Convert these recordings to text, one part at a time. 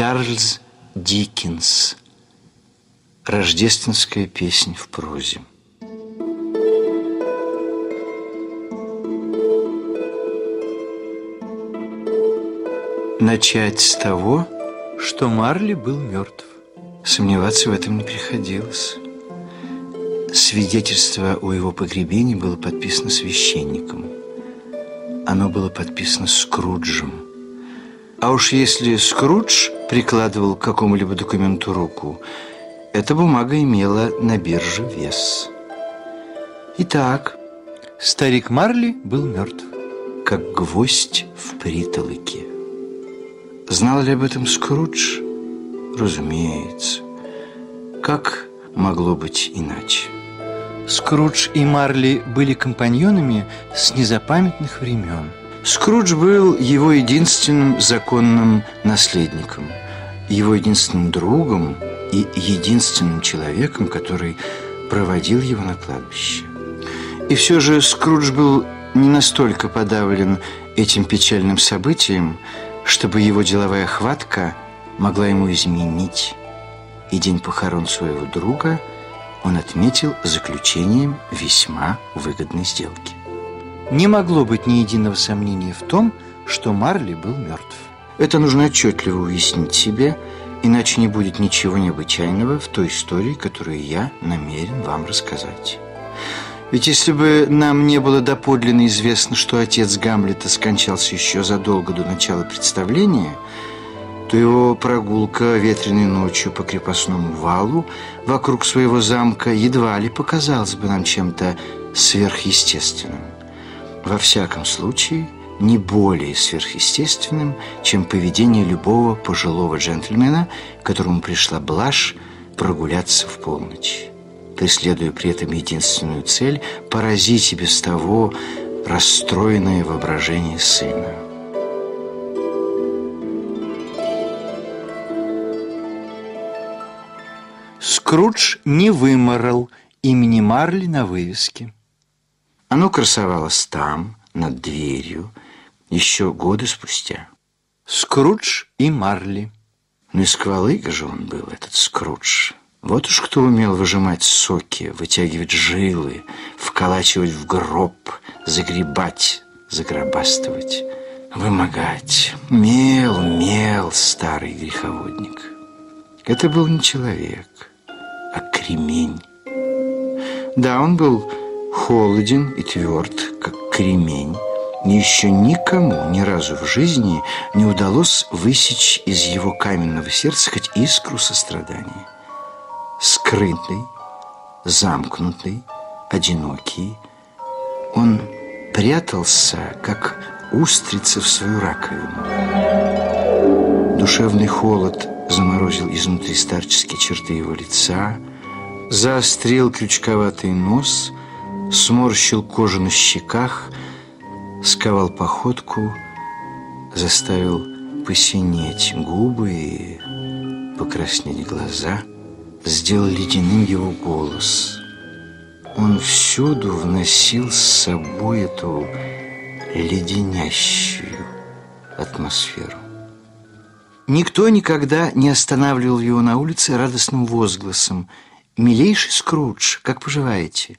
Чарльз Диккенс. Рождественская песня в прозе. Начать с того, что Марли был мертв. Сомневаться в этом не приходилось. Свидетельство о его погребении было подписано священником. Оно было подписано Скруджем. А уж если Скрудж прикладывал к какому-либо документу руку, эта бумага имела на бирже вес. Итак, старик Марли был мертв, как гвоздь в притолоке. Знал ли об этом Скрудж? Разумеется. Как могло быть иначе? Скрудж и Марли были компаньонами с незапамятных времен. Скрудж был его единственным законным наследником, его единственным другом и единственным человеком, который проводил его на кладбище. И все же Скрудж был не настолько подавлен этим печальным событием, чтобы его деловая хватка могла ему изменить. И день похорон своего друга – он отметил заключением весьма выгодной сделки. Не могло быть ни единого сомнения в том, что Марли был мертв. Это нужно отчетливо уяснить себе, иначе не будет ничего необычайного в той истории, которую я намерен вам рассказать. Ведь если бы нам не было доподлинно известно, что отец Гамлета скончался еще задолго до начала представления – то его прогулка ветреной ночью по крепостному валу вокруг своего замка едва ли показалась бы нам чем-то сверхъестественным. Во всяком случае, не более сверхъестественным, чем поведение любого пожилого джентльмена, которому пришла блажь прогуляться в полночь, преследуя при этом единственную цель – поразить и без того расстроенное воображение сына. Скрудж не выморал имени Марли на вывеске. Оно красовалось там, над дверью, еще годы спустя. Скрудж и Марли. Ну и сквалыга же он был, этот Скрудж. Вот уж кто умел выжимать соки, вытягивать жилы, вколачивать в гроб, загребать, загробастывать, вымогать. Мел, мел, старый греховодник. Это был не человек а кремень. Да, он был холоден и тверд, как кремень. Еще никому ни разу в жизни не удалось высечь из его каменного сердца хоть искру сострадания. Скрытый, замкнутый, одинокий, он прятался, как устрица в свою раковину. Душевный холод заморозил изнутри старческие черты его лица, заострил крючковатый нос, сморщил кожу на щеках, сковал походку, заставил посинеть губы и покраснеть глаза, сделал ледяным его голос. Он всюду вносил с собой эту леденящую атмосферу. Никто никогда не останавливал его на улице радостным возгласом. «Милейший Скрудж, как поживаете?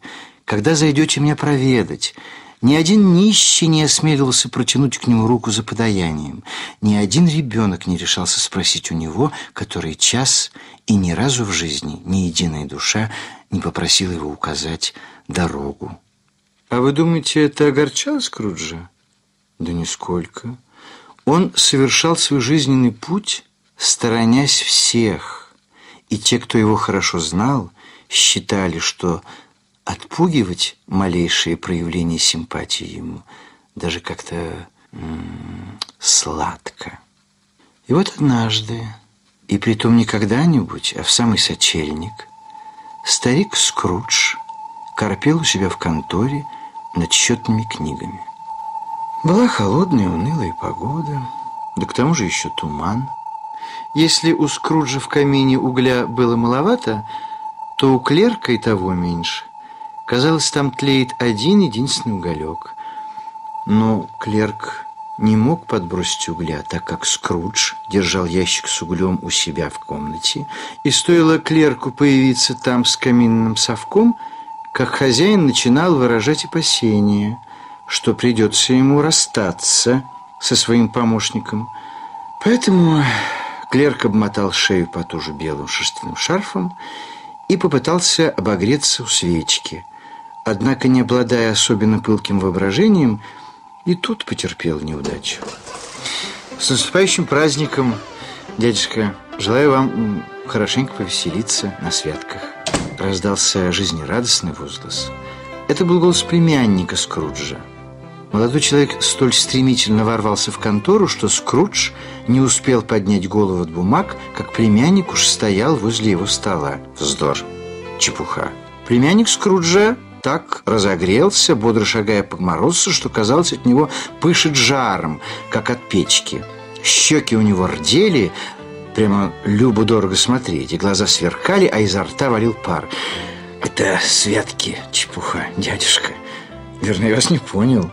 Когда зайдете меня проведать?» Ни один нищий не осмеливался протянуть к нему руку за подаянием. Ни один ребенок не решался спросить у него, который час и ни разу в жизни ни единая душа не попросила его указать дорогу. А вы думаете, это огорчало Скруджа? Да нисколько. Он совершал свой жизненный путь, сторонясь всех, и те, кто его хорошо знал, считали, что отпугивать малейшие проявления симпатии ему даже как-то сладко. И вот однажды, и притом не когда-нибудь, а в самый сочельник, старик Скрудж корпел у себя в конторе над счетными книгами. Была холодная унылая погода, да к тому же еще туман. Если у Скруджа в камине угля было маловато, то у клерка и того меньше. Казалось, там тлеет один единственный уголек. Но клерк не мог подбросить угля, так как Скрудж держал ящик с углем у себя в комнате, и стоило клерку появиться там с каминным совком, как хозяин начинал выражать опасения, что придется ему расстаться со своим помощником. Поэтому клерк обмотал шею потуже белым шерстяным шарфом и попытался обогреться у свечки. Однако, не обладая особенно пылким воображением, и тут потерпел неудачу. С наступающим праздником, дядюшка, желаю вам хорошенько повеселиться на святках. Раздался жизнерадостный возглас. Это был голос племянника Скруджа. Молодой человек столь стремительно ворвался в контору, что Скрудж не успел поднять голову от бумаг, как племянник уж стоял возле его стола. Вздор. Чепуха. Племянник Скруджа так разогрелся, бодро шагая по морозу, что, казалось, от него пышет жаром, как от печки. Щеки у него рдели, прямо любо дорого смотреть, и глаза сверкали, а изо рта валил пар. «Это святки, чепуха, дядюшка. Верно, я вас не понял.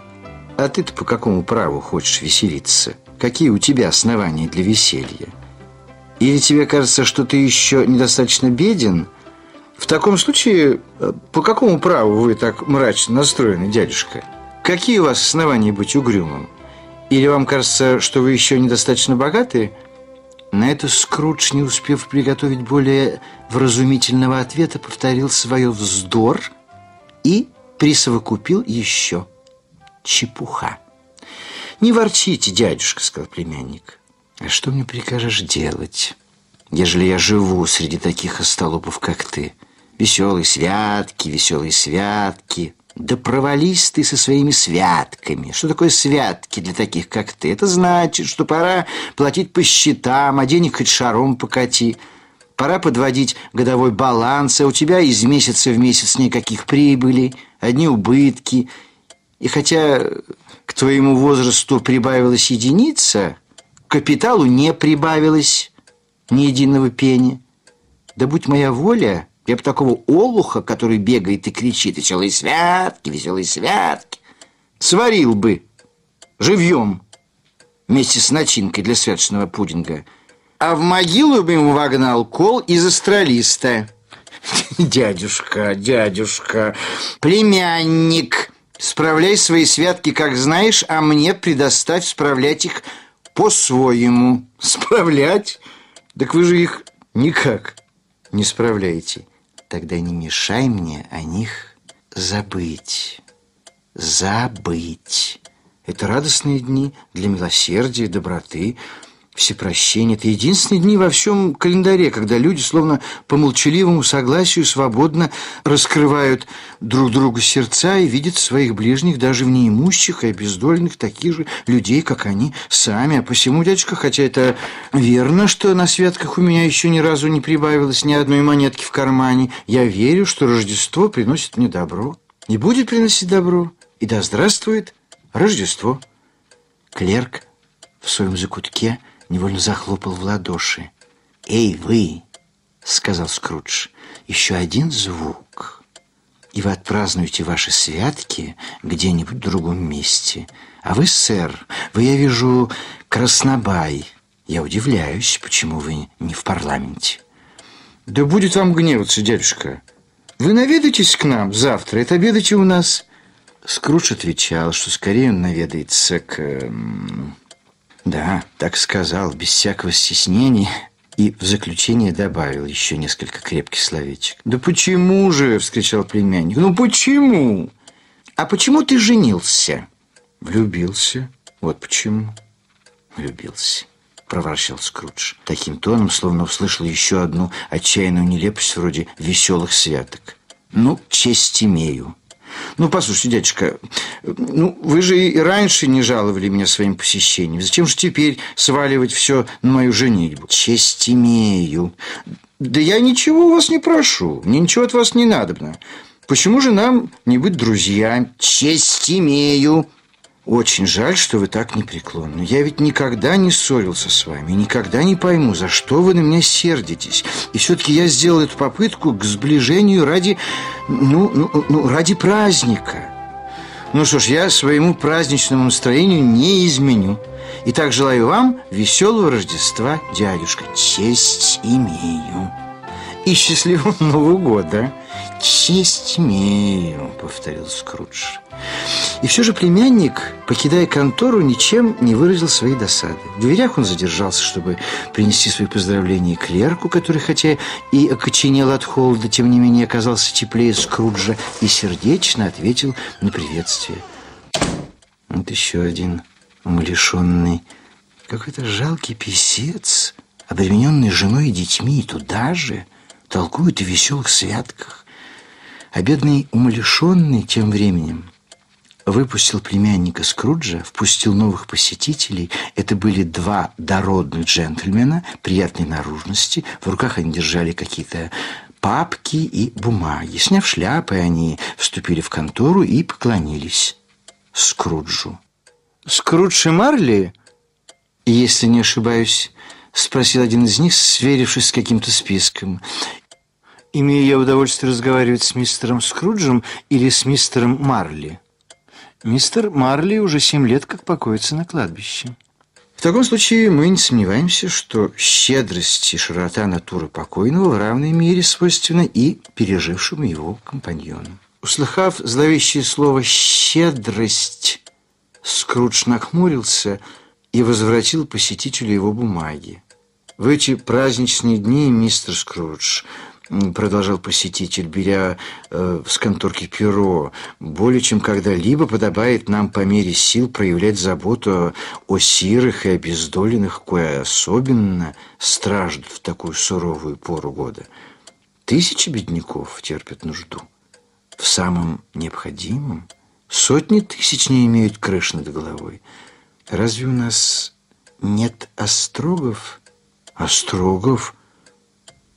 А ты-то по какому праву хочешь веселиться? Какие у тебя основания для веселья? Или тебе кажется, что ты еще недостаточно беден?» В таком случае, э, по какому праву вы так мрачно настроены, дядюшка? Какие у вас основания быть угрюмым? Или вам кажется, что вы еще недостаточно богаты? На это Скрудж, не успев приготовить более вразумительного ответа, повторил свое вздор и присовокупил еще чепуха. «Не ворчите, дядюшка», — сказал племянник. «А что мне прикажешь делать, ежели я живу среди таких остолопов, как ты?» Веселые святки, веселые святки. Да провались ты со своими святками. Что такое святки для таких, как ты? Это значит, что пора платить по счетам, а денег хоть шаром покати. Пора подводить годовой баланс, а у тебя из месяца в месяц никаких прибылей, одни убытки. И хотя к твоему возрасту прибавилась единица, капиталу не прибавилось ни единого пени. Да будь моя воля, я бы такого олуха, который бегает и кричит «Веселые святки, веселые святки!» Сварил бы живьем вместе с начинкой для святочного пудинга. А в могилу бы ему вогнал кол из астролиста. Дядюшка, дядюшка, племянник, справляй свои святки, как знаешь, а мне предоставь справлять их по-своему. Справлять? Так вы же их никак не справляете тогда не мешай мне о них забыть. Забыть. Это радостные дни для милосердия, доброты, всепрощения. Это единственные дни во всем календаре, когда люди, словно по молчаливому согласию, свободно раскрывают друг другу сердца и видят своих ближних, даже в неимущих и обездоленных, таких же людей, как они сами. А посему, дядюшка, хотя это верно, что на святках у меня еще ни разу не прибавилось ни одной монетки в кармане, я верю, что Рождество приносит мне добро и будет приносить добро. И да здравствует Рождество. Клерк в своем закутке – невольно захлопал в ладоши. «Эй, вы!» — сказал Скрудж. «Еще один звук, и вы отпразднуете ваши святки где-нибудь в другом месте. А вы, сэр, вы, я вижу, краснобай. Я удивляюсь, почему вы не в парламенте». «Да будет вам гневаться, дядюшка. Вы наведаетесь к нам завтра, это обедаете у нас». Скрудж отвечал, что скорее он наведается к... Да, так сказал, без всякого стеснения. И в заключение добавил еще несколько крепких словечек. «Да почему же?» – вскричал племянник. «Ну почему?» «А почему ты женился?» «Влюбился. Вот почему». «Влюбился» проворчал Скрудж. Таким тоном, словно услышал еще одну отчаянную нелепость вроде веселых святок. «Ну, честь имею. Ну, послушайте, дядюшка, ну, вы же и раньше не жаловали меня своим посещением. Зачем же теперь сваливать все на мою женитьбу? Честь имею. Да я ничего у вас не прошу. Мне ничего от вас не надобно. Почему же нам не быть друзьями? Честь имею. Очень жаль, что вы так непреклонны. Я ведь никогда не ссорился с вами, никогда не пойму, за что вы на меня сердитесь. И все-таки я сделал эту попытку к сближению ради, ну, ну, ну ради праздника. Ну что ж, я своему праздничному настроению не изменю. Итак, желаю вам веселого Рождества, дядюшка. Честь имею. И счастливого Нового года. Честь имею, повторил Скрудж. И все же племянник, покидая контору, ничем не выразил своей досады. В дверях он задержался, чтобы принести свои поздравления клерку, который, хотя и окоченел от холода, тем не менее оказался теплее Скруджа и сердечно ответил на приветствие. Вот еще один умалишенный, какой-то жалкий писец, обремененный женой и детьми, и туда же толкует о веселых святках. А бедный умалишенный тем временем выпустил племянника Скруджа, впустил новых посетителей. Это были два дородных джентльмена приятной наружности. В руках они держали какие-то папки и бумаги. Сняв шляпы, они вступили в контору и поклонились Скруджу. «Скрудж и Марли?» «Если не ошибаюсь», — спросил один из них, сверившись с каким-то списком. «Имею я удовольствие разговаривать с мистером Скруджем или с мистером Марли?» Мистер Марли уже семь лет как покоится на кладбище. В таком случае мы не сомневаемся, что щедрость и широта натуры покойного в равной мере свойственна и пережившему его компаньону. Услыхав зловещее слово «щедрость», Скрудж нахмурился и возвратил посетителю его бумаги. В эти праздничные дни, мистер Скрудж, продолжал посетитель, беря э, с конторки перо, более чем когда-либо подобает нам по мере сил проявлять заботу о сирых и обездоленных, кое особенно страждут в такую суровую пору года. Тысячи бедняков терпят нужду. В самом необходимом сотни тысяч не имеют крыш над головой. Разве у нас нет острогов? Острогов?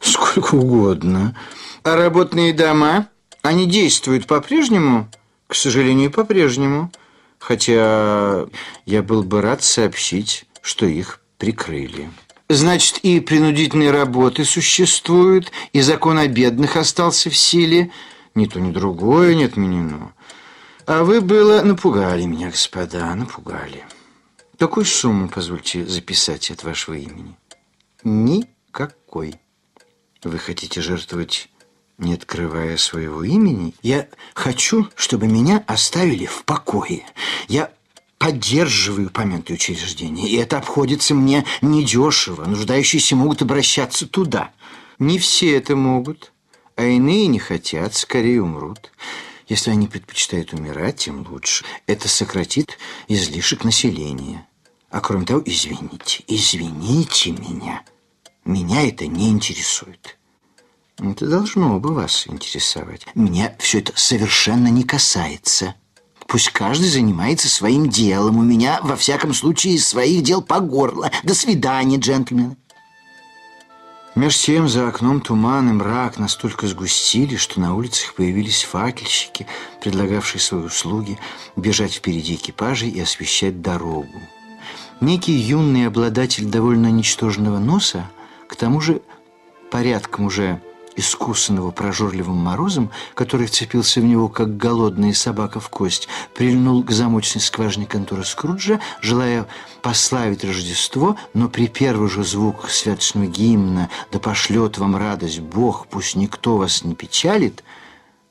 Сколько угодно. А работные дома, они действуют по-прежнему? К сожалению, по-прежнему. Хотя я был бы рад сообщить, что их прикрыли. Значит, и принудительные работы существуют, и закон о бедных остался в силе. Ни то, ни другое не отменено. А вы было напугали меня, господа, напугали. Какую сумму, позвольте записать от вашего имени? Никакой. Вы хотите жертвовать, не открывая своего имени? Я хочу, чтобы меня оставили в покое. Я поддерживаю упомянутые учреждения, и это обходится мне недешево. Нуждающиеся могут обращаться туда. Не все это могут, а иные не хотят, скорее умрут. Если они предпочитают умирать, тем лучше. Это сократит излишек населения. А кроме того, извините, извините меня. Меня это не интересует. Это должно бы вас интересовать. Меня все это совершенно не касается. Пусть каждый занимается своим делом. У меня, во всяком случае, своих дел по горло. До свидания, джентльмены. Меж тем за окном туман и мрак настолько сгустили, что на улицах появились факельщики, предлагавшие свои услуги бежать впереди экипажей и освещать дорогу. Некий юный обладатель довольно ничтожного носа к тому же порядком уже искусанного прожорливым морозом, который вцепился в него, как голодная собака в кость, прильнул к замочной скважине конторы Скруджа, желая пославить Рождество, но при первых же звуках святочного гимна «Да пошлет вам радость Бог, пусть никто вас не печалит»,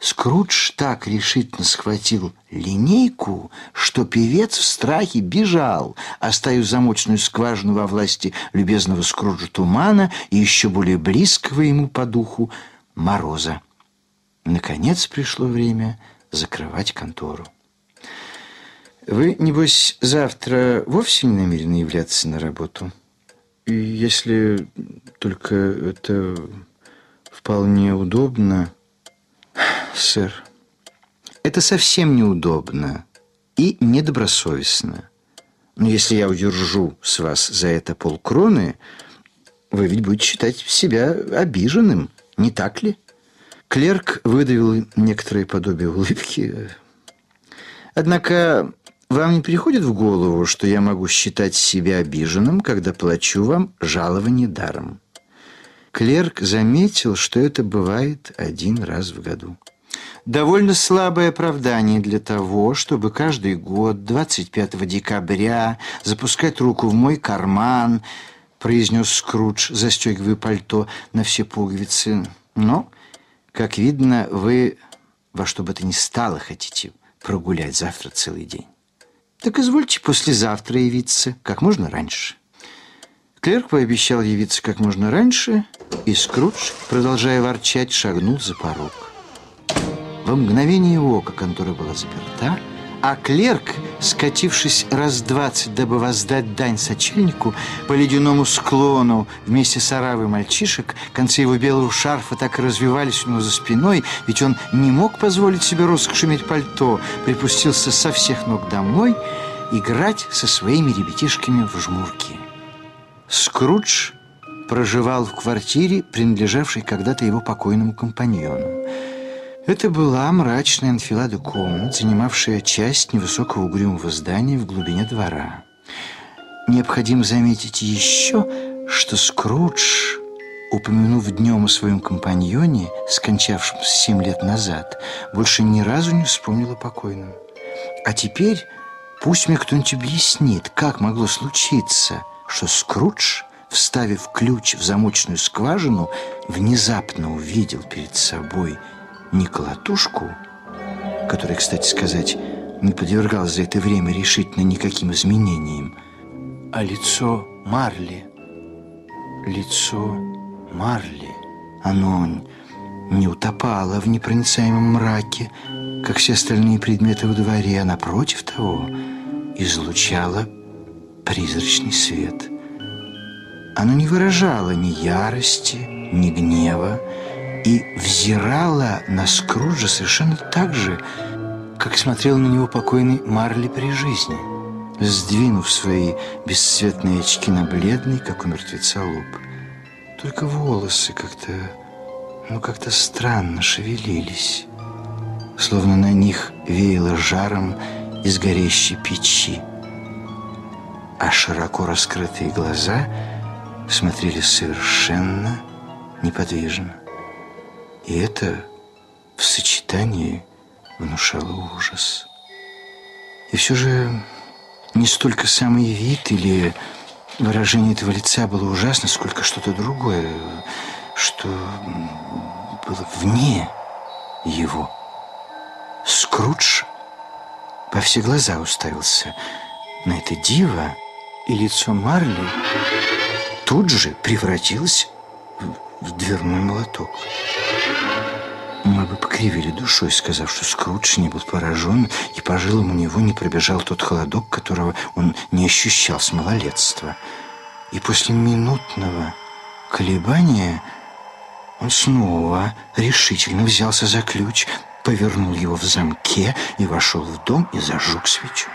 Скрудж так решительно схватил линейку, что певец в страхе бежал, оставив замочную скважину во власти любезного Скруджа Тумана и еще более близкого ему по духу Мороза. Наконец пришло время закрывать контору. Вы, небось, завтра вовсе не намерены являться на работу? Если только это вполне удобно сэр. Это совсем неудобно и недобросовестно. Но если я удержу с вас за это полкроны, вы ведь будете считать себя обиженным, не так ли? Клерк выдавил некоторое подобие улыбки. Однако вам не приходит в голову, что я могу считать себя обиженным, когда плачу вам жалование даром? Клерк заметил, что это бывает один раз в году. довольно слабое оправдание для того, чтобы каждый год 25 декабря запускать руку в мой карман, произнес Скрудж, застегивая пальто на все пуговицы. Но, как видно, вы во что бы то ни стало хотите прогулять завтра целый день. Так извольте послезавтра явиться, как можно раньше. Клерк пообещал явиться как можно раньше, и Скрудж, продолжая ворчать, шагнул за порог. Во мгновение ока контора была заперта, а клерк, скатившись раз двадцать, дабы воздать дань сочельнику, по ледяному склону вместе с оравой мальчишек, концы его белого шарфа так и развивались у него за спиной, ведь он не мог позволить себе роскошь пальто, припустился со всех ног домой играть со своими ребятишками в жмурки. Скрудж проживал в квартире, принадлежавшей когда-то его покойному компаньону. Это была мрачная анфилада комнат, занимавшая часть невысокого угрюмого здания в глубине двора. Необходимо заметить еще, что Скрудж, упомянув днем о своем компаньоне, скончавшемся семь лет назад, больше ни разу не вспомнил о покойном. А теперь пусть мне кто-нибудь объяснит, как могло случиться, что Скрудж, вставив ключ в замочную скважину, внезапно увидел перед собой не колотушку, которая, кстати сказать, не подвергалась за это время решительно никаким изменениям, а лицо Марли. Лицо Марли. Оно не утопало в непроницаемом мраке, как все остальные предметы в дворе, а напротив того излучало призрачный свет. Оно не выражало ни ярости, ни гнева, и взирала на Скруджа совершенно так же, как смотрел на него покойный Марли при жизни, сдвинув свои бесцветные очки на бледный, как у мертвеца, лоб. Только волосы как-то, ну, как-то странно шевелились, словно на них веяло жаром из горящей печи, а широко раскрытые глаза смотрели совершенно неподвижно. И это в сочетании внушало ужас. И все же не столько самый вид или выражение этого лица было ужасно, сколько что-то другое, что было вне его. Скрудж по все глаза уставился на это диво, и лицо Марли тут же превратилось в дверной молоток. Мы бы покривили душой, сказав, что Скрудж не был поражен, и по жилам у него не пробежал тот холодок, которого он не ощущал с малолетства. И после минутного колебания он снова решительно взялся за ключ, повернул его в замке и вошел в дом и зажег свечу.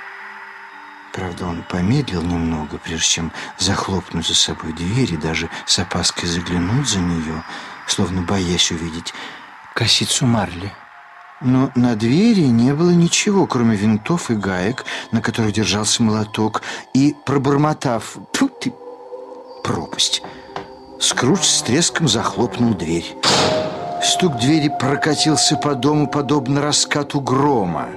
Правда, он помедлил немного, прежде чем захлопнуть за собой дверь и даже с опаской заглянуть за нее, словно боясь увидеть косицу марли. Но на двери не было ничего, кроме винтов и гаек, на которых держался молоток, и, пробормотав «Тьфу ты, пропасть!», Скрудж с треском захлопнул дверь. Стук двери прокатился по дому, подобно раскату грома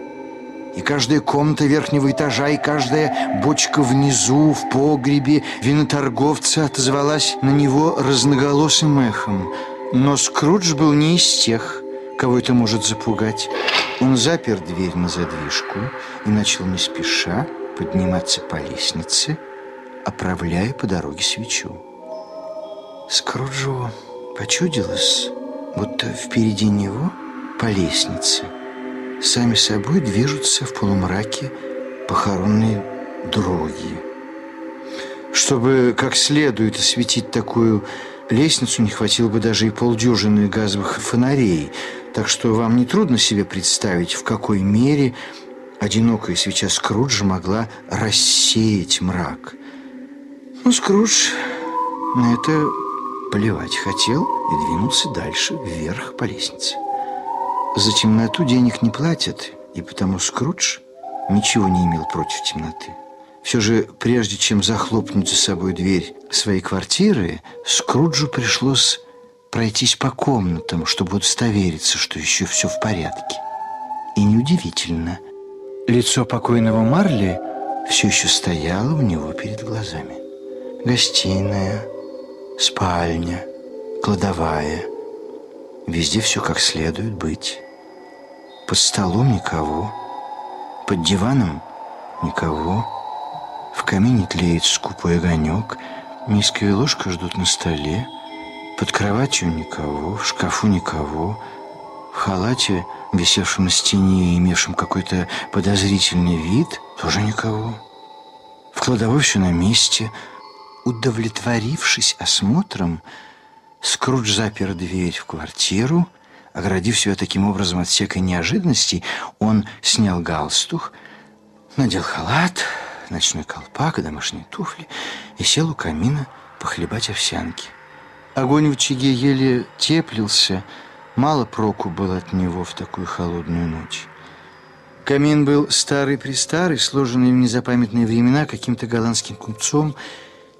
и каждая комната верхнего этажа, и каждая бочка внизу, в погребе виноторговца отозвалась на него разноголосым эхом. Но Скрудж был не из тех, кого это может запугать. Он запер дверь на задвижку и начал не спеша подниматься по лестнице, оправляя по дороге свечу. Скруджу почудилось, будто впереди него по лестнице – сами собой движутся в полумраке похоронные дороги. Чтобы как следует осветить такую лестницу, не хватило бы даже и полдюжины газовых фонарей, так что вам не трудно себе представить, в какой мере одинокая свеча Скруджа могла рассеять мрак. Ну, Скрудж на это плевать хотел и двинулся дальше, вверх по лестнице. За темноту денег не платят, и потому Скрудж ничего не имел против темноты. Все же, прежде чем захлопнуть за собой дверь своей квартиры, Скруджу пришлось пройтись по комнатам, чтобы удостовериться, что еще все в порядке. И неудивительно, лицо покойного Марли все еще стояло у него перед глазами. Гостиная, спальня, кладовая. Везде все как следует быть. Под столом никого, под диваном никого. В камине тлеет скупой огонек, миска и ложка ждут на столе. Под кроватью никого, в шкафу никого. В халате, висевшем на стене и имевшем какой-то подозрительный вид, тоже никого. В кладовой все на месте. Удовлетворившись осмотром, Скрудж запер дверь в квартиру. Оградив себя таким образом от всякой неожиданности, он снял галстук, надел халат, ночной колпак и домашние туфли и сел у камина похлебать овсянки. Огонь в очаге еле теплился, мало проку было от него в такую холодную ночь. Камин был старый-престарый, сложенный в незапамятные времена каким-то голландским купцом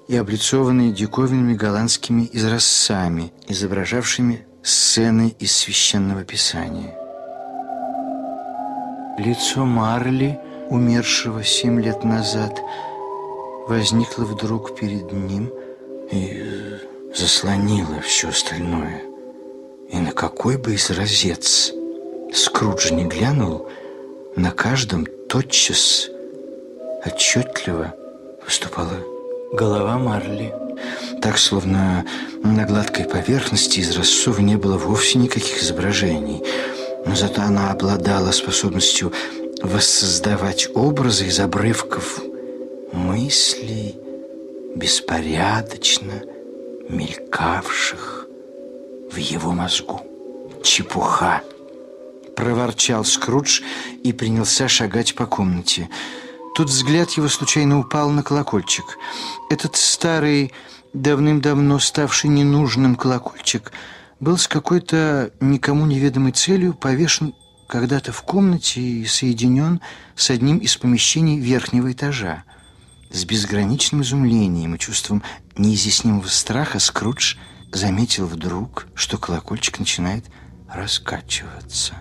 и облицованный диковинными голландскими изразцами, изображавшими сцены из священного писания. Лицо Марли, умершего семь лет назад, возникло вдруг перед ним и заслонило все остальное. И на какой бы изразец Скрудж не глянул, на каждом тотчас отчетливо выступала голова Марли. Так, словно на гладкой поверхности из рассова не было вовсе никаких изображений. Но зато она обладала способностью воссоздавать образы из обрывков мыслей, беспорядочно мелькавших в его мозгу. Чепуха! Проворчал Скрудж и принялся шагать по комнате. Тут взгляд его случайно упал на колокольчик. Этот старый, давным-давно ставший ненужным колокольчик был с какой-то никому неведомой целью повешен когда-то в комнате и соединен с одним из помещений верхнего этажа. С безграничным изумлением и чувством неизъяснимого страха Скрудж заметил вдруг, что колокольчик начинает раскачиваться.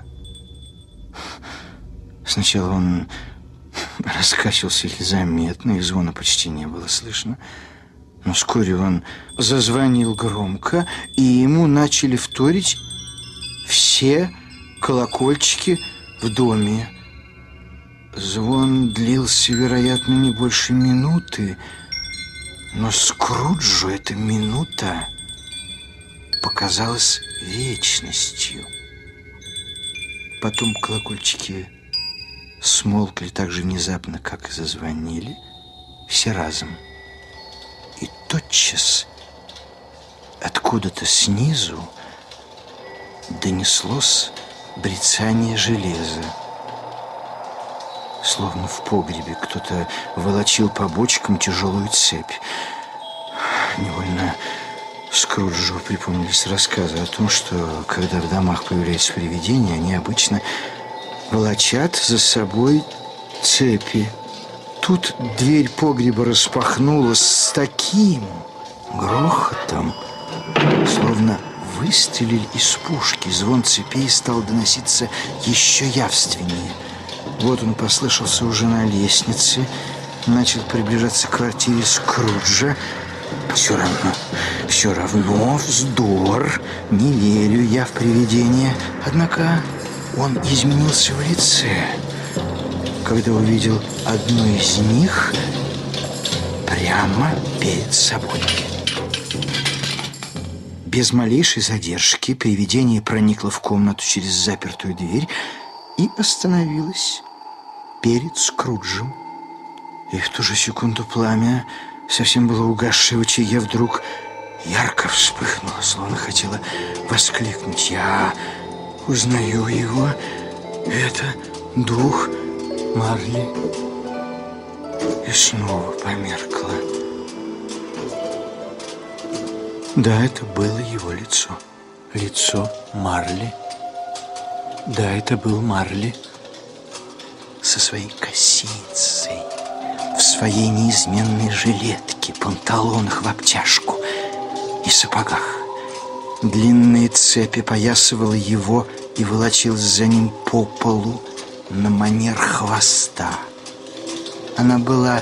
Сначала он раскачивался еле заметно, и звона почти не было слышно. Но вскоре он зазвонил громко, и ему начали вторить все колокольчики в доме. Звон длился, вероятно, не больше минуты, но Скруджу эта минута показалась вечностью. Потом колокольчики смолкли так же внезапно, как и зазвонили, все разом. И тотчас откуда-то снизу донеслось брецание железа. Словно в погребе кто-то волочил по бочкам тяжелую цепь. Невольно Скруджу припомнились рассказы о том, что когда в домах появляются привидения, они обычно волочат за собой цепи. Тут дверь погреба распахнулась с таким грохотом, словно выстрелили из пушки. Звон цепей стал доноситься еще явственнее. Вот он послышался уже на лестнице, начал приближаться к квартире Скруджа. Все равно, все равно вздор. Не верю я в привидения. Однако он изменился в лице, когда увидел одну из них прямо перед собой. Без малейшей задержки привидение проникло в комнату через запертую дверь и остановилось перед Скруджем. И в ту же секунду пламя, совсем было угасшее в очаге, вдруг ярко вспыхнуло, словно хотела воскликнуть «Я узнаю его. Это дух Марли». И снова померкла. Да, это было его лицо. Лицо Марли. Да, это был Марли со своей косицей, в своей неизменной жилетке, панталонах в обтяжку и сапогах. Длинные цепи поясывала его и волочилась за ним по полу, на манер хвоста. Она была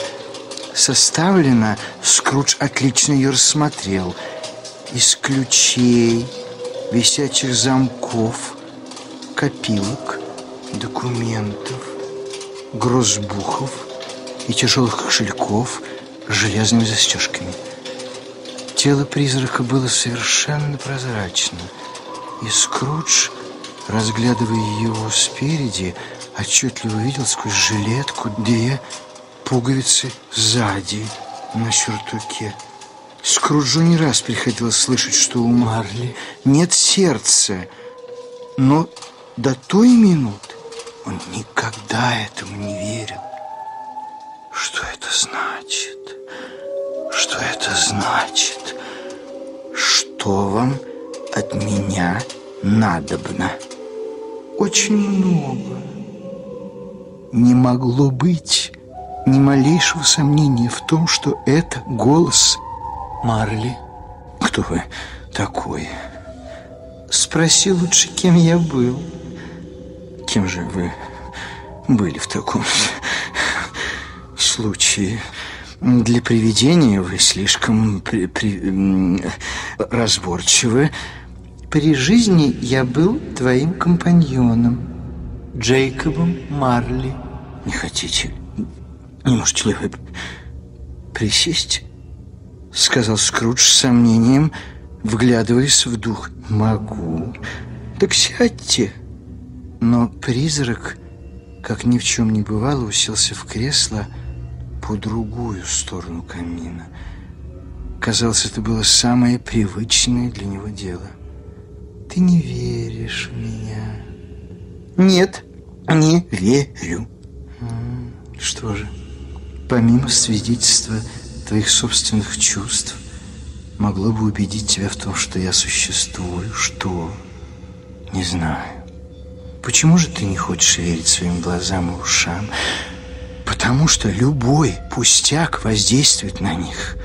составлена, Скрудж отлично ее рассмотрел, из ключей, висячих замков, копилок, документов, грозбухов и тяжелых кошельков с железными застежками. Тело призрака было совершенно прозрачно, и Скрудж, разглядывая его спереди, отчетливо видел сквозь жилетку две пуговицы сзади на сюртуке. Скруджу не раз приходилось слышать, что у Марли нет сердца, но до той минуты он никогда этому не верил. Что это значит? Что это значит? Что вам от меня надобно? Очень много. Не могло быть ни малейшего сомнения в том, что это голос Марли. Кто вы такой? Спроси лучше, кем я был. Кем же вы были в таком случае? Для привидения вы слишком при, при, разборчивы. При жизни я был твоим компаньоном, Джейкобом Марли. Не хотите «Не можете ли вы присесть?» Сказал Скрудж с сомнением, вглядываясь в дух. «Могу. Так сядьте». Но призрак, как ни в чем не бывало, уселся в кресло по другую сторону камина. Казалось, это было самое привычное для него дело. «Ты не веришь в меня?» «Нет, не верю». «Что же?» помимо свидетельства твоих собственных чувств, могло бы убедить тебя в том, что я существую? Что? Не знаю. Почему же ты не хочешь верить своим глазам и ушам? Потому что любой пустяк воздействует на них.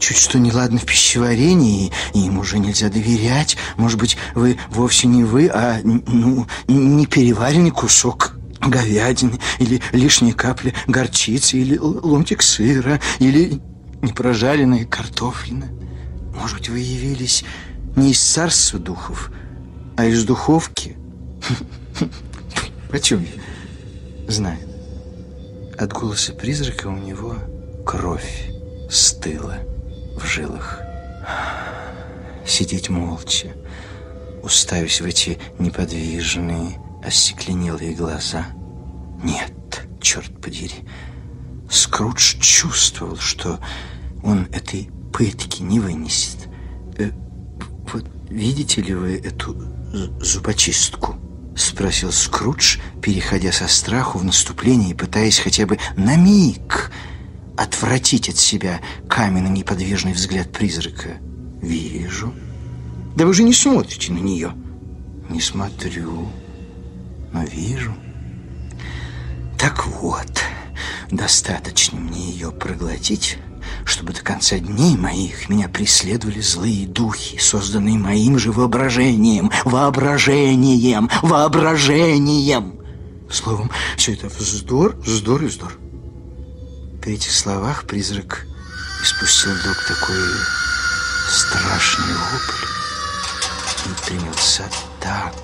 Чуть что неладно в пищеварении, и им уже нельзя доверять. Может быть, вы вовсе не вы, а ну, не переваренный кусок говядины, или лишние капли горчицы, или ломтик сыра, или непрожаренная картофелина. Может быть, вы явились не из царства духов, а из духовки? Почему знаю? От голоса призрака у него кровь стыла в жилах. Сидеть молча, уставясь в эти неподвижные, остекленелые глаза. Нет, черт подери. Скрудж чувствовал, что он этой пытки не вынесет. Э, вот видите ли вы эту зубочистку? Спросил Скрудж, переходя со страху в наступление и пытаясь хотя бы на миг отвратить от себя каменный неподвижный взгляд призрака. «Вижу». «Да вы же не смотрите на нее». «Не смотрю» но вижу. Так вот, достаточно мне ее проглотить, чтобы до конца дней моих меня преследовали злые духи, созданные моим же воображением, воображением, воображением. Словом, все это вздор, вздор и вздор. При этих словах призрак испустил вдруг такой страшный вопль и принялся так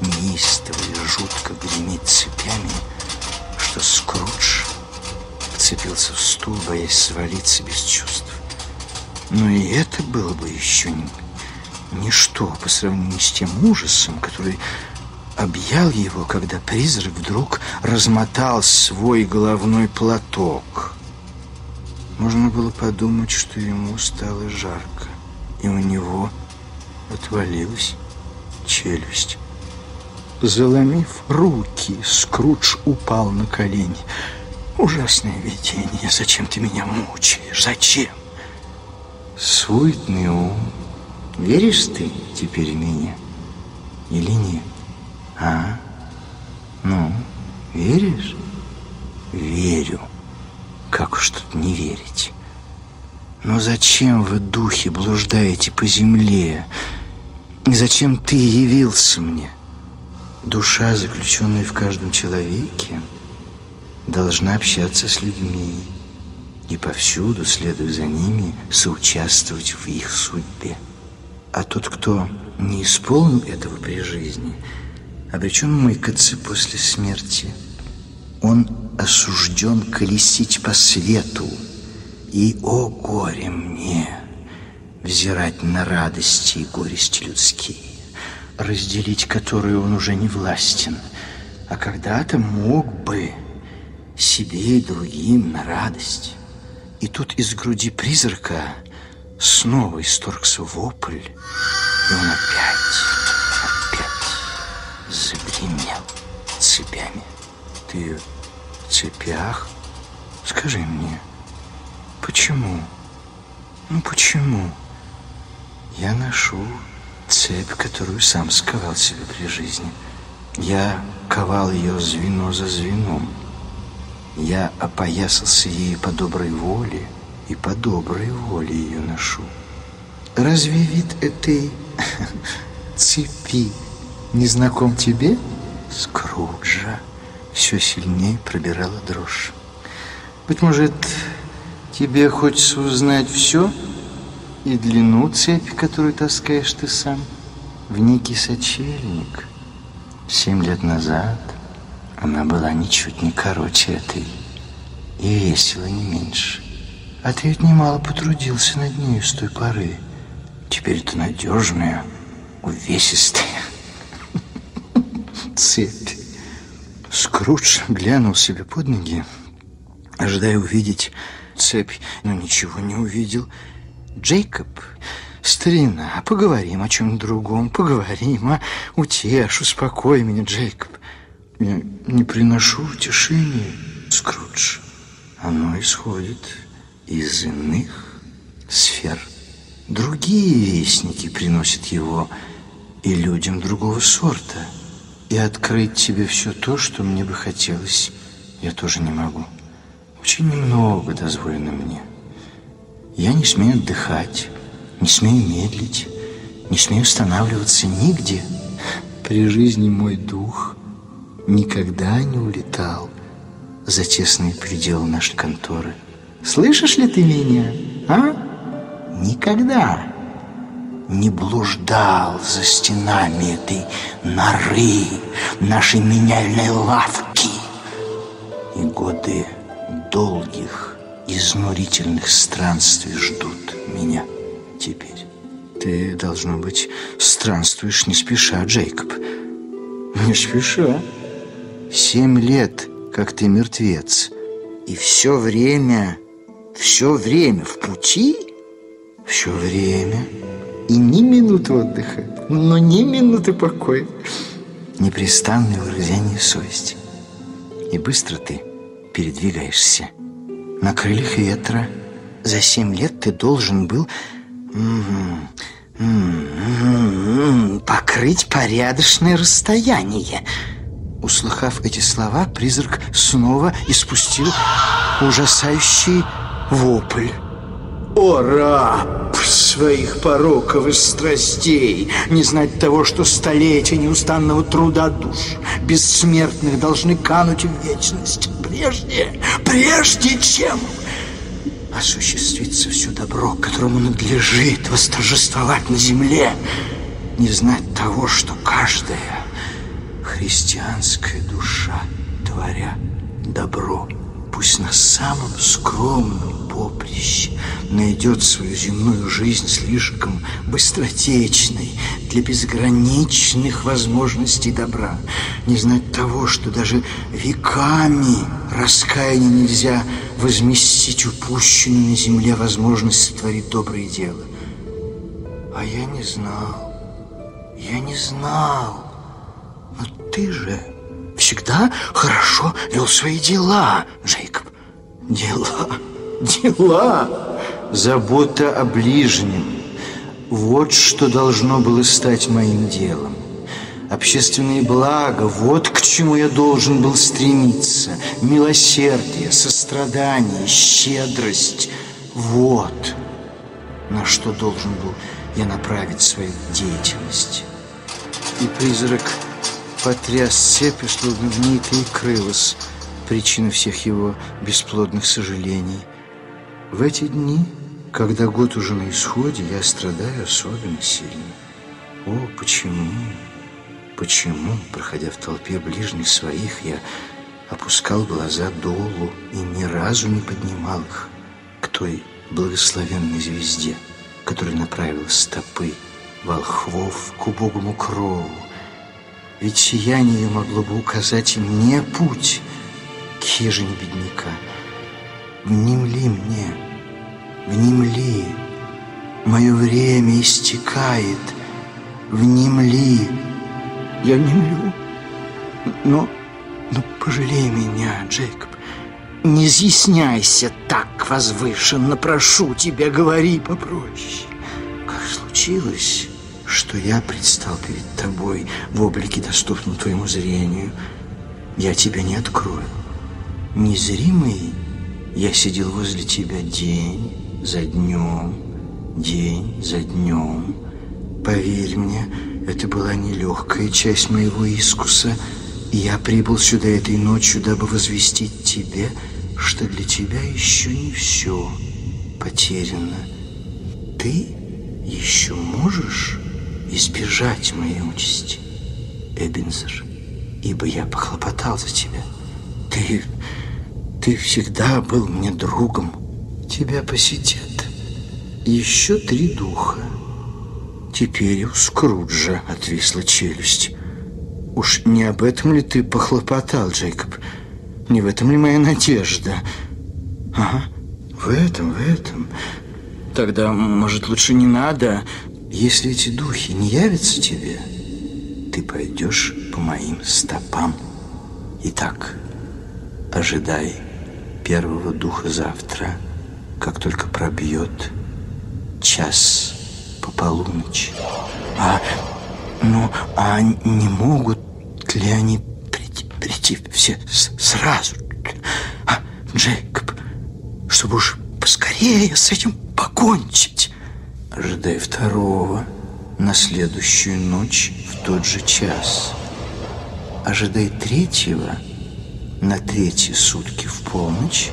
неистово и жутко гремит цепями, что Скрудж вцепился в стул, боясь свалиться без чувств. Но и это было бы еще ничто по сравнению с тем ужасом, который объял его, когда призрак вдруг размотал свой головной платок. Можно было подумать, что ему стало жарко, и у него отвалилась челюсть. Заломив руки, Скрудж упал на колени. Ужасное видение. Зачем ты меня мучаешь? Зачем? Суетный ум. Веришь ты теперь меня? Или нет? А? Ну, веришь? Верю. Как уж тут не верить? Но зачем вы, духи, блуждаете по земле? И зачем ты явился мне? Душа, заключенная в каждом человеке, должна общаться с людьми и повсюду, следуя за ними, соучаствовать в их судьбе. А тот, кто не исполнил этого при жизни, обречен мыкаться после смерти. Он осужден колесить по свету, и, о горе мне, взирать на радости и горести людские, разделить которые он уже не властен, а когда-то мог бы себе и другим на радость. И тут из груди призрака снова исторгся вопль, и он опять, опять загремел цепями. Ты в цепях? Скажи мне, почему? Ну почему? Я ношу цепь, которую сам сковал себе при жизни. Я ковал ее звено за звеном. Я опоясался ей по доброй воле, и по доброй воле ее ношу. Разве вид этой цепи не знаком тебе? Скруджа все сильнее пробирала дрожь. Быть может, тебе хочется узнать все и длину цепи, которую таскаешь ты сам, в некий сочельник. Семь лет назад она была ничуть не короче этой и весила не меньше. А ты ведь немало потрудился над ней с той поры. Теперь это надежная, увесистая цепь. Скрудж глянул себе под ноги, ожидая увидеть цепь, но ничего не увидел. Джейкоб, старина, поговорим о чем другом, поговорим, а утешь, успокой меня, Джейкоб. Я не приношу утешения, Скрудж. Оно исходит из иных сфер. Другие вестники приносят его и людям другого сорта. И открыть тебе все то, что мне бы хотелось, я тоже не могу. Очень немного дозволено мне. Я не смею отдыхать, не смею медлить, не смею останавливаться нигде. При жизни мой дух никогда не улетал за тесные пределы нашей конторы. Слышишь ли ты меня, а? Никогда не блуждал за стенами этой норы, нашей меняльной лавки. И годы долгих, изнурительных странствий ждут меня теперь. Ты, должно быть, странствуешь не спеша, Джейкоб. Не спеша. Семь лет, как ты мертвец. И все время, все время в пути, все время, и ни минуты отдыха, но ни минуты покоя. Непрестанное выражение совести. И быстро ты передвигаешься. На крыльях ветра за семь лет ты должен был покрыть порядочное расстояние – Услыхав эти слова, призрак снова испустил ужасающий вопль. «О, раб своих пороков и страстей! Не знать того, что столетия неустанного труда душ бессмертных должны кануть в вечность, прежде, прежде чем осуществится все добро, которому надлежит восторжествовать на земле, не знать того, что каждая христианская душа, творя добро, пусть на самом скромном поприще найдет свою земную жизнь слишком быстротечной для безграничных возможностей добра, не знать того, что даже веками раскаяния нельзя возместить упущенную на земле возможность сотворить добрые дела. А я не знал, я не знал, но ты же всегда хорошо вел свои дела, Джейкоб. Дела, дела, забота о ближнем. Вот что должно было стать моим делом. Общественные блага, вот к чему я должен был стремиться. Милосердие, сострадание, щедрость. Вот на что должен был я направить свою деятельность. И призрак потряс цепью, словно в ней-то и крылась причина всех его бесплодных сожалений. В эти дни, когда год уже на исходе, я страдаю особенно сильно. О, почему, почему, проходя в толпе ближних своих, я опускал глаза долу и ни разу не поднимал их к той благословенной звезде, которая направила стопы волхвов к убогому крову. Ведь сияние могло бы указать и мне путь к хижине бедняка. Внемли мне, внемли, мое время истекает, внемли. Я внемлю, но, но пожалей меня, Джейкоб. Не изъясняйся так возвышенно, прошу тебя, говори попроще. Как случилось, что я предстал перед тобой в облике, доступном твоему зрению? Я тебя не открою. Незримый я сидел возле тебя день за днем, день за днем. Поверь мне, это была нелегкая часть моего искуса, и я прибыл сюда этой ночью, дабы возвестить тебе, что для тебя еще не все потеряно. Ты еще можешь избежать моей участи, Эбензер, ибо я похлопотал за тебя. Ты, ты всегда был мне другом. Тебя посетят еще три духа. Теперь у Скруджа отвисла челюсть. Уж не об этом ли ты похлопотал, Джейкоб? Не в этом ли моя надежда? Ага, в этом, в этом. Тогда, может, лучше не надо. Если эти духи не явятся тебе, ты пойдешь по моим стопам. Итак, ожидай первого духа завтра, как только пробьет час по полуночи. А, ну, а не могут ли они прийти, прийти все сразу? А, Джейкоб, чтобы уж поскорее с этим покончить. Ожидай второго на следующую ночь в тот же час. Ожидай третьего на третьи сутки в полночь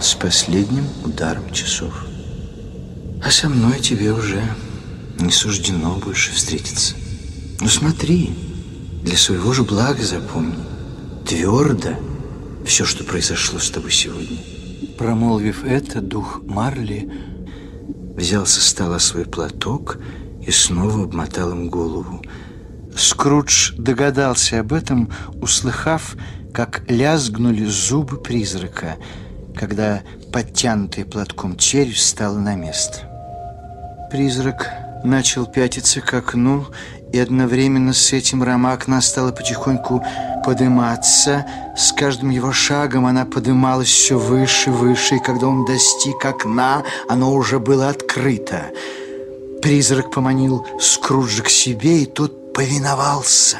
с последним ударом часов. А со мной тебе уже не суждено больше встретиться. Ну смотри, для своего же блага запомни. Твердо все, что произошло с тобой сегодня. Промолвив это, дух Марли взял со стола свой платок и снова обмотал им голову. Скрудж догадался об этом, услыхав, как лязгнули зубы призрака, когда подтянутая платком челюсть стала на место. Призрак начал пятиться к окну, и одновременно с этим Ромакна стала потихоньку подниматься. С каждым его шагом она подымалась все выше, выше, и когда он достиг окна, оно уже было открыто. Призрак поманил Скруджа к себе, и тот повиновался.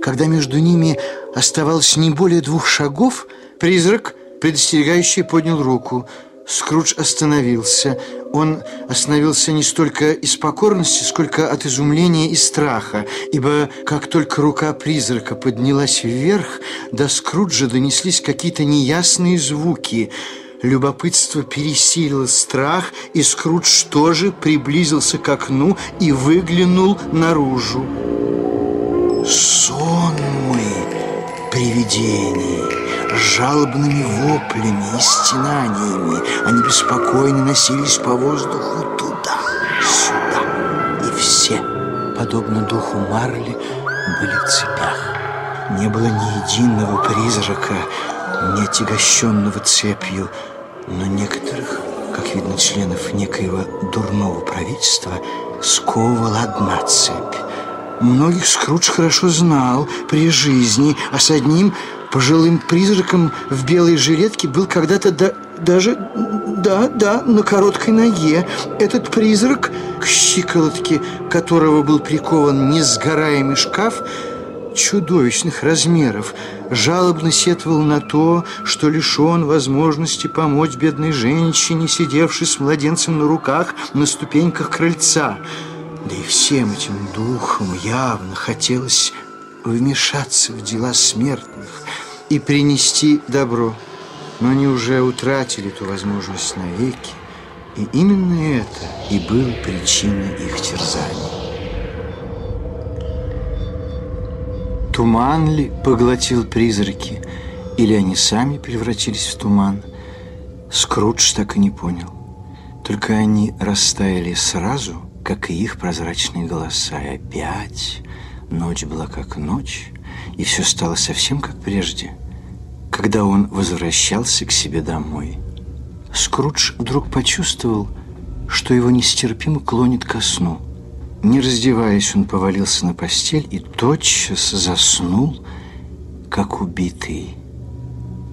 Когда между ними оставалось не более двух шагов, призрак, предостерегающий, поднял руку. Скрудж остановился. Он остановился не столько из покорности, сколько от изумления и страха, ибо как только рука призрака поднялась вверх, до Скруджа донеслись какие-то неясные звуки. Любопытство пересилило страх, и Скрудж тоже приблизился к окну и выглянул наружу. Сонмы привидений, жалобными воплями и стенаниями они беспокойно носились по воздуху туда, сюда. И все, подобно духу Марли, были в цепях. Не было ни единого призрака, не отягощенного цепью, но некоторых, как видно, членов некоего дурного правительства, сковывала одна цепь. Многих Скрудж хорошо знал при жизни, а с одним пожилым призраком в белой жилетке был когда-то да, даже, да, да, на короткой ноге. Этот призрак, к щиколотке которого был прикован несгораемый шкаф, чудовищных размеров, жалобно сетовал на то, что лишен возможности помочь бедной женщине, сидевшей с младенцем на руках на ступеньках крыльца – да и всем этим духом явно хотелось вмешаться в дела смертных и принести добро. Но они уже утратили эту возможность навеки, и именно это и было причиной их терзаний. Туман ли поглотил призраки, или они сами превратились в туман, Скрудж так и не понял. Только они растаяли сразу, как и их прозрачные голоса. И опять ночь была как ночь, и все стало совсем как прежде, когда он возвращался к себе домой. Скрудж вдруг почувствовал, что его нестерпимо клонит ко сну. Не раздеваясь, он повалился на постель и тотчас заснул, как убитый.